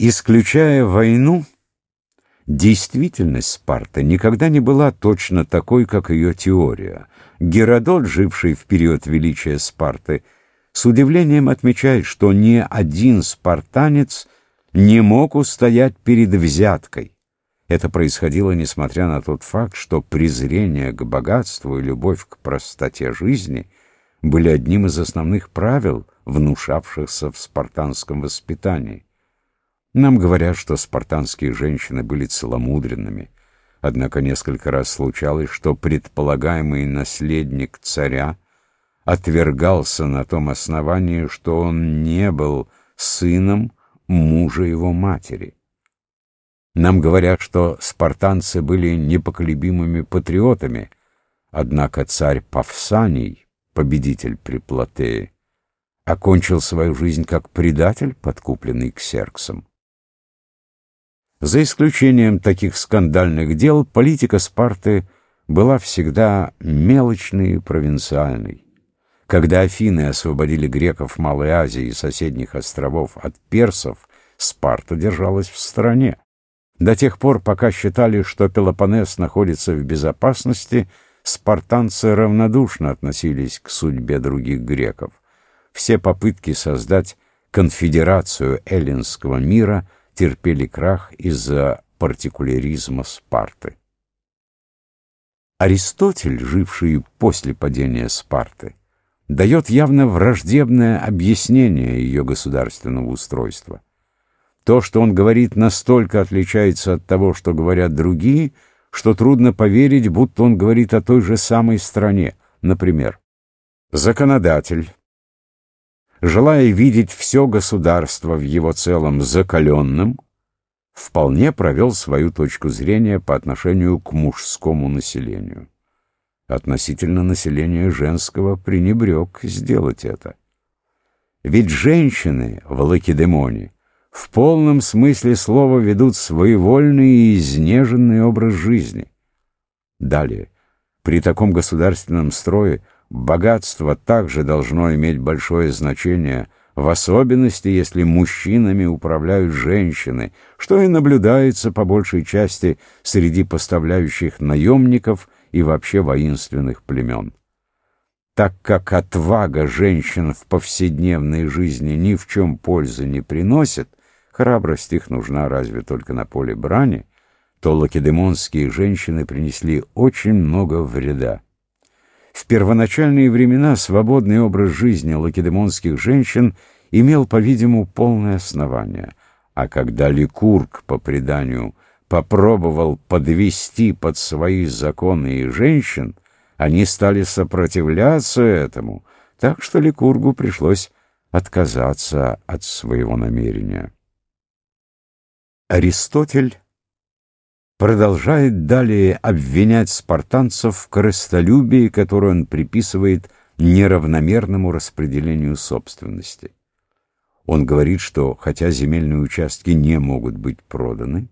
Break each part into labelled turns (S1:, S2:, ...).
S1: Исключая войну, действительность Спарты никогда не была точно такой, как ее теория. Геродот, живший в период величия Спарты, с удивлением отмечает, что ни один спартанец не мог устоять перед взяткой. Это происходило несмотря на тот факт, что презрение к богатству и любовь к простоте жизни были одним из основных правил, внушавшихся в спартанском воспитании. Нам говорят, что спартанские женщины были целомудренными, однако несколько раз случалось, что предполагаемый наследник царя отвергался на том основании, что он не был сыном мужа его матери. Нам говорят, что спартанцы были непоколебимыми патриотами, однако царь Павсаний, победитель при Платее, окончил свою жизнь как предатель, подкупленный Ксерксом. За исключением таких скандальных дел, политика Спарты была всегда мелочной и провинциальной. Когда Афины освободили греков Малой Азии и соседних островов от персов, Спарта держалась в стороне. До тех пор, пока считали, что Пелопоннес находится в безопасности, спартанцы равнодушно относились к судьбе других греков. Все попытки создать конфедерацию эллинского мира – терпели крах из-за партикуляризма Спарты. Аристотель, живший после падения Спарты, дает явно враждебное объяснение ее государственного устройства. То, что он говорит, настолько отличается от того, что говорят другие, что трудно поверить, будто он говорит о той же самой стране. Например, законодатель желая видеть все государство в его целом закаленным, вполне провел свою точку зрения по отношению к мужскому населению. Относительно населения женского пренебрег сделать это. Ведь женщины в Лакедемоне в полном смысле слова ведут своевольный и изнеженный образ жизни. Далее, при таком государственном строе Богатство также должно иметь большое значение, в особенности, если мужчинами управляют женщины, что и наблюдается по большей части среди поставляющих наемников и вообще воинственных племен. Так как отвага женщин в повседневной жизни ни в чем пользы не приносит, храбрость их нужна разве только на поле брани, то лакедемонские женщины принесли очень много вреда. В первоначальные времена свободный образ жизни лакедемонских женщин имел, по-видимому, полное основание, а когда Ликург, по преданию, попробовал подвести под свои законы и женщин, они стали сопротивляться этому, так что Ликургу пришлось отказаться от своего намерения. Аристотель продолжает далее обвинять спартанцев в корыстолюбии, которое он приписывает неравномерному распределению собственности. Он говорит, что хотя земельные участки не могут быть проданы,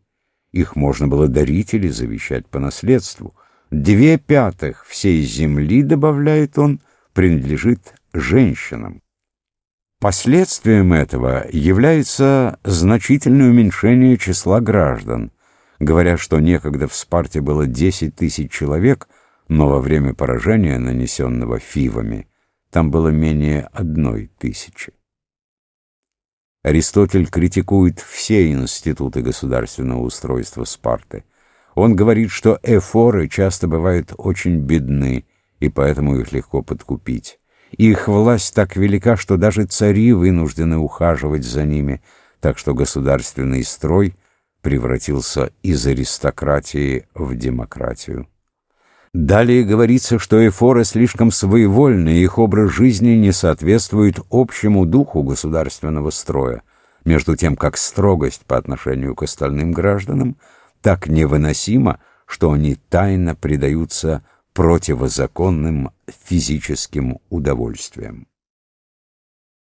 S1: их можно было дарить или завещать по наследству. Две пятых всей земли, добавляет он, принадлежит женщинам. Последствием этого является значительное уменьшение числа граждан – Говорят, что некогда в Спарте было 10 тысяч человек, но во время поражения, нанесенного фивами, там было менее одной тысячи. Аристотель критикует все институты государственного устройства Спарты. Он говорит, что эфоры часто бывают очень бедны, и поэтому их легко подкупить. Их власть так велика, что даже цари вынуждены ухаживать за ними, так что государственный строй превратился из аристократии в демократию. Далее говорится, что эфоры слишком своевольны, их образ жизни не соответствует общему духу государственного строя, между тем как строгость по отношению к остальным гражданам так невыносима, что они тайно предаются противозаконным физическим удовольствиям.